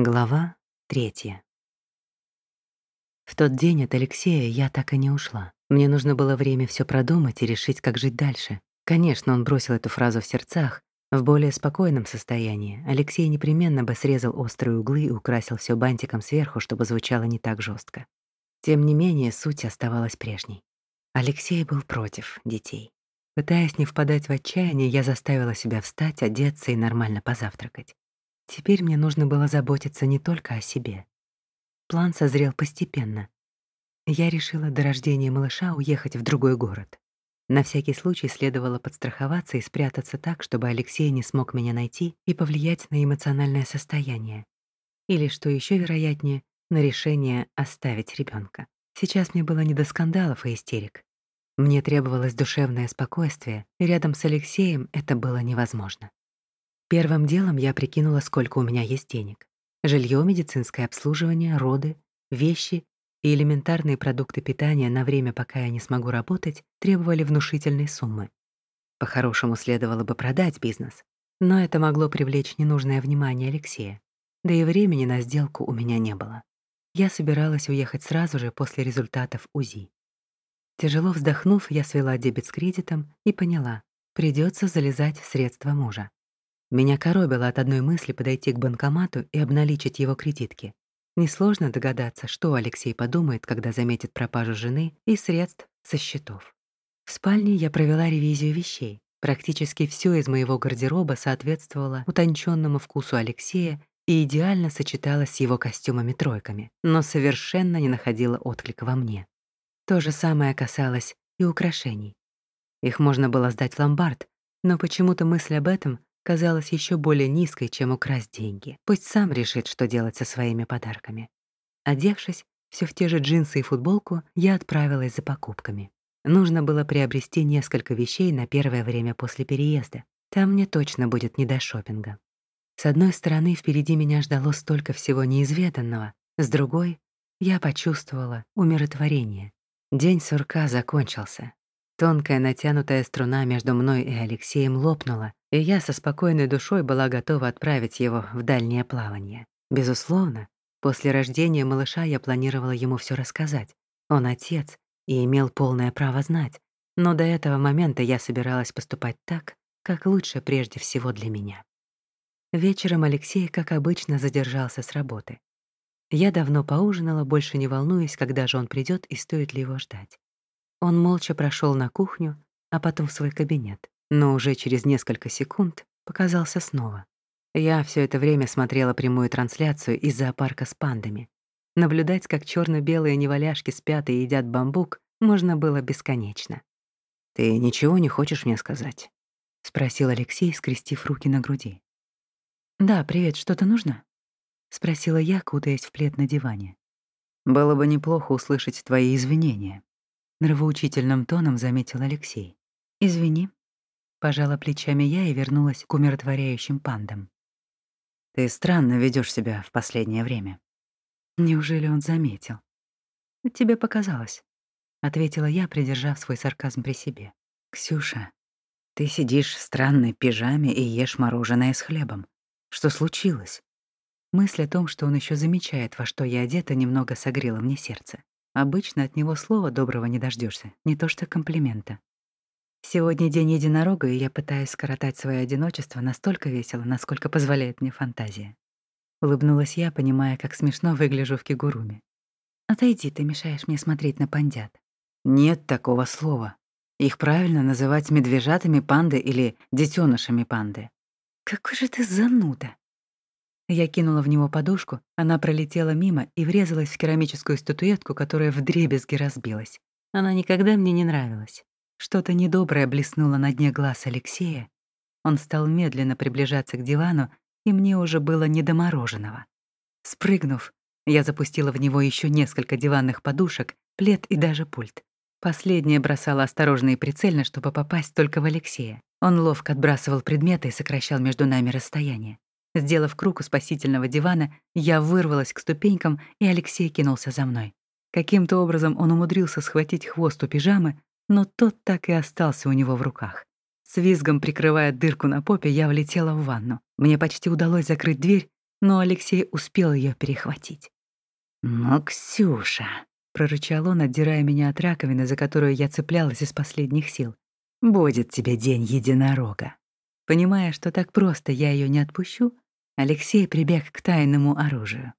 Глава третья. В тот день от Алексея я так и не ушла. Мне нужно было время все продумать и решить, как жить дальше. Конечно, он бросил эту фразу в сердцах. В более спокойном состоянии Алексей непременно бы срезал острые углы и украсил все бантиком сверху, чтобы звучало не так жестко. Тем не менее, суть оставалась прежней. Алексей был против детей. Пытаясь не впадать в отчаяние, я заставила себя встать, одеться и нормально позавтракать. Теперь мне нужно было заботиться не только о себе. План созрел постепенно. Я решила до рождения малыша уехать в другой город. На всякий случай следовало подстраховаться и спрятаться так, чтобы Алексей не смог меня найти и повлиять на эмоциональное состояние. Или, что еще вероятнее, на решение оставить ребенка. Сейчас мне было не до скандалов и истерик. Мне требовалось душевное спокойствие, и рядом с Алексеем это было невозможно. Первым делом я прикинула, сколько у меня есть денег. Жилье, медицинское обслуживание, роды, вещи и элементарные продукты питания на время, пока я не смогу работать, требовали внушительной суммы. По-хорошему следовало бы продать бизнес, но это могло привлечь ненужное внимание Алексея. Да и времени на сделку у меня не было. Я собиралась уехать сразу же после результатов УЗИ. Тяжело вздохнув, я свела дебет с кредитом и поняла, придется залезать в средства мужа. Меня коробило от одной мысли подойти к банкомату и обналичить его кредитки. Несложно догадаться, что Алексей подумает, когда заметит пропажу жены и средств со счетов. В спальне я провела ревизию вещей. Практически все из моего гардероба соответствовало утонченному вкусу Алексея и идеально сочеталось с его костюмами-тройками, но совершенно не находило отклика во мне. То же самое касалось и украшений. Их можно было сдать в ломбард, но почему-то мысль об этом казалась еще более низкой, чем украсть деньги. Пусть сам решит, что делать со своими подарками. Одевшись, все в те же джинсы и футболку, я отправилась за покупками. Нужно было приобрести несколько вещей на первое время после переезда. Там мне точно будет не до шопинга. С одной стороны, впереди меня ждало столько всего неизведанного, с другой — я почувствовала умиротворение. День сурка закончился. Тонкая натянутая струна между мной и Алексеем лопнула, и я со спокойной душой была готова отправить его в дальнее плавание. Безусловно, после рождения малыша я планировала ему все рассказать. Он отец и имел полное право знать, но до этого момента я собиралась поступать так, как лучше прежде всего для меня. Вечером Алексей, как обычно, задержался с работы. Я давно поужинала, больше не волнуясь, когда же он придет и стоит ли его ждать. Он молча прошел на кухню, а потом в свой кабинет, но уже через несколько секунд показался снова. Я все это время смотрела прямую трансляцию из зоопарка с пандами. Наблюдать, как черно белые неваляшки спят и едят бамбук, можно было бесконечно. «Ты ничего не хочешь мне сказать?» — спросил Алексей, скрестив руки на груди. «Да, привет, что-то нужно?» — спросила я, кутаясь в плед на диване. «Было бы неплохо услышать твои извинения», Нравоучительным тоном заметил Алексей. «Извини». Пожала плечами я и вернулась к умиротворяющим пандам. «Ты странно ведешь себя в последнее время». Неужели он заметил? «Тебе показалось», — ответила я, придержав свой сарказм при себе. «Ксюша, ты сидишь в странной пижаме и ешь мороженое с хлебом. Что случилось?» Мысль о том, что он еще замечает, во что я одета, немного согрела мне сердце. Обычно от него слова доброго не дождешься, не то что комплимента. Сегодня день единорога, и я пытаюсь скоротать свое одиночество настолько весело, насколько позволяет мне фантазия. Улыбнулась я, понимая, как смешно выгляжу в кигуруме. «Отойди, ты мешаешь мне смотреть на пандят». «Нет такого слова. Их правильно называть медвежатами панды или детенышами панды». «Какой же ты зануда!» Я кинула в него подушку, она пролетела мимо и врезалась в керамическую статуэтку, которая вдребезги разбилась. Она никогда мне не нравилась. Что-то недоброе блеснуло на дне глаз Алексея. Он стал медленно приближаться к дивану, и мне уже было не до мороженого. Спрыгнув, я запустила в него еще несколько диванных подушек, плед и даже пульт. Последняя бросала осторожно и прицельно, чтобы попасть только в Алексея. Он ловко отбрасывал предметы и сокращал между нами расстояние. Сделав круг у спасительного дивана, я вырвалась к ступенькам, и Алексей кинулся за мной. Каким-то образом он умудрился схватить хвост у пижамы, но тот так и остался у него в руках. С визгом прикрывая дырку на попе, я влетела в ванну. Мне почти удалось закрыть дверь, но Алексей успел ее перехватить. «Но, Ксюша», — прорычал он, отдирая меня от раковины, за которую я цеплялась из последних сил, «будет тебе день единорога». Понимая, что так просто я ее не отпущу, Алексей прибег к тайному оружию.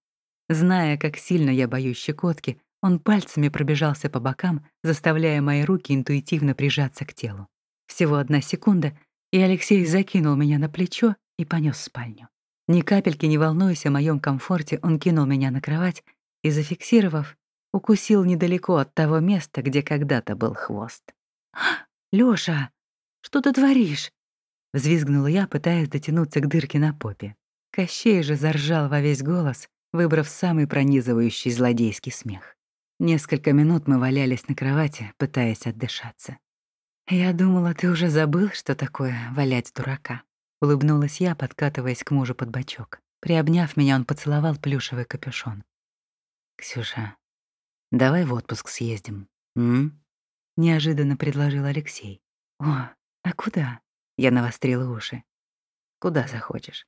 Зная, как сильно я боюсь щекотки, он пальцами пробежался по бокам, заставляя мои руки интуитивно прижаться к телу. Всего одна секунда, и Алексей закинул меня на плечо и понес в спальню. Ни капельки не волнуясь о моем комфорте, он кинул меня на кровать и, зафиксировав, укусил недалеко от того места, где когда-то был хвост. «Лёша, что ты творишь?» — взвизгнула я, пытаясь дотянуться к дырке на попе. Кощей же заржал во весь голос, выбрав самый пронизывающий злодейский смех. Несколько минут мы валялись на кровати, пытаясь отдышаться. «Я думала, ты уже забыл, что такое валять дурака», — улыбнулась я, подкатываясь к мужу под бочок. Приобняв меня, он поцеловал плюшевый капюшон. «Ксюша, давай в отпуск съездим, м?» — неожиданно предложил Алексей. «О, а куда?» — я навострила уши. «Куда захочешь.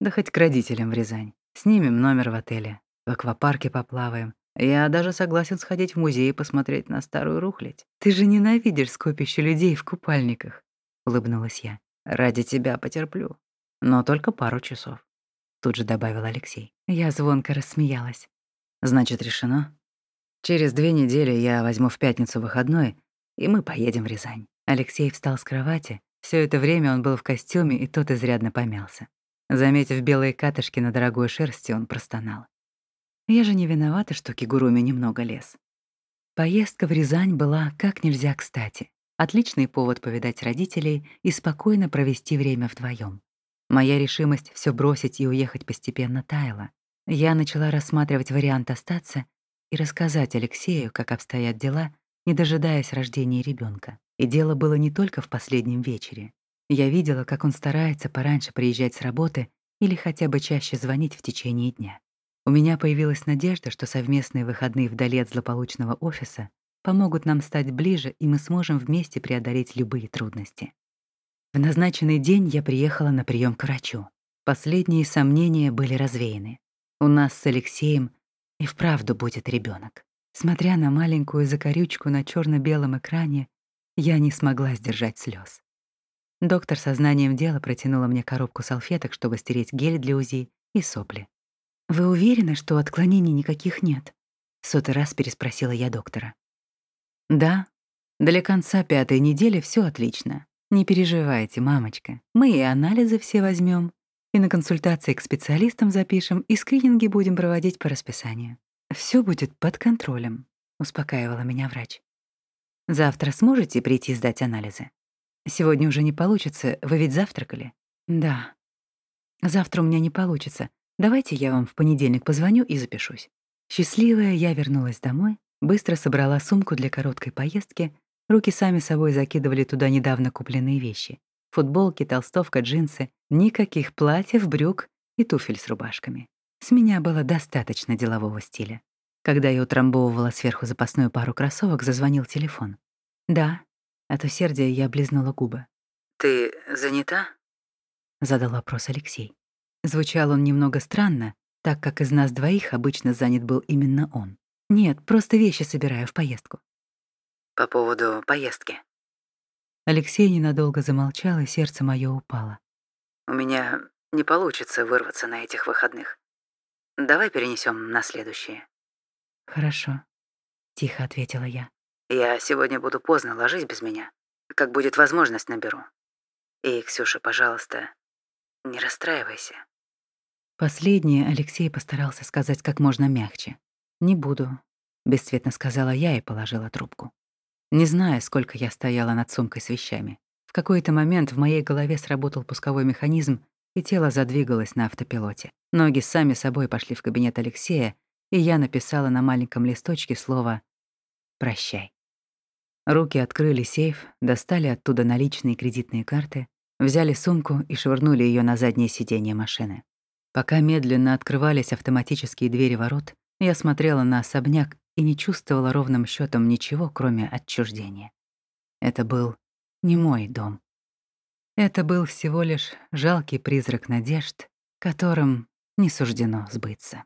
Да хоть к родителям в Рязань. Снимем номер в отеле, в аквапарке поплаваем. Я даже согласен сходить в музей и посмотреть на старую рухлядь. Ты же ненавидишь скопище людей в купальниках», — улыбнулась я. «Ради тебя потерплю, но только пару часов», — тут же добавил Алексей. Я звонко рассмеялась. Значит, решено. Через две недели я возьму в пятницу выходной, и мы поедем в Рязань. Алексей встал с кровати. Все это время он был в костюме, и тот изрядно помялся. Заметив белые катышки на дорогой шерсти, он простонал. Я же не виновата, что Кигуруми немного лез. Поездка в Рязань была как нельзя кстати. Отличный повод повидать родителей и спокойно провести время вдвоем. Моя решимость все бросить и уехать постепенно таяла. Я начала рассматривать вариант остаться и рассказать Алексею, как обстоят дела, не дожидаясь рождения ребенка. И дело было не только в последнем вечере. Я видела, как он старается пораньше приезжать с работы или хотя бы чаще звонить в течение дня. У меня появилась надежда, что совместные выходные вдали от злополучного офиса помогут нам стать ближе, и мы сможем вместе преодолеть любые трудности. В назначенный день я приехала на прием к врачу. Последние сомнения были развеяны. У нас с Алексеем и вправду будет ребенок. Смотря на маленькую закорючку на черно белом экране, я не смогла сдержать слез. Доктор со знанием дела протянула мне коробку салфеток, чтобы стереть гель для УЗИ и сопли. «Вы уверены, что отклонений никаких нет?» — сотый раз переспросила я доктора. «Да, для конца пятой недели все отлично. Не переживайте, мамочка. Мы и анализы все возьмем, и на консультации к специалистам запишем, и скрининги будем проводить по расписанию. Все будет под контролем», — успокаивала меня врач. «Завтра сможете прийти сдать анализы? Сегодня уже не получится, вы ведь завтракали?» «Да. Завтра у меня не получится. Давайте я вам в понедельник позвоню и запишусь». Счастливая, я вернулась домой, быстро собрала сумку для короткой поездки, руки сами собой закидывали туда недавно купленные вещи. Футболки, толстовка, джинсы, никаких платьев, брюк и туфель с рубашками. С меня было достаточно делового стиля. Когда я утрамбовывала сверху запасную пару кроссовок, зазвонил телефон. «Да». От усердия я облизнула губы. «Ты занята?» — задал вопрос Алексей. Звучал он немного странно, так как из нас двоих обычно занят был именно он. «Нет, просто вещи собираю в поездку». «По поводу поездки?» Алексей ненадолго замолчал, и сердце мое упало. «У меня не получится вырваться на этих выходных. Давай перенесем на следующие». «Хорошо», — тихо ответила я. «Я сегодня буду поздно, ложись без меня. Как будет возможность, наберу. И, Ксюша, пожалуйста, не расстраивайся». Последнее Алексей постарался сказать как можно мягче. «Не буду», — бесцветно сказала я и положила трубку. Не знаю, сколько я стояла над сумкой с вещами. В какой-то момент в моей голове сработал пусковой механизм, и тело задвигалось на автопилоте. Ноги сами собой пошли в кабинет Алексея, и я написала на маленьком листочке слово «Прощай». Руки открыли сейф, достали оттуда наличные кредитные карты, взяли сумку и швырнули ее на заднее сиденье машины. Пока медленно открывались автоматические двери ворот, я смотрела на особняк и не чувствовала ровным счетом ничего, кроме отчуждения. Это был не мой дом. Это был всего лишь жалкий призрак надежд, которым не суждено сбыться.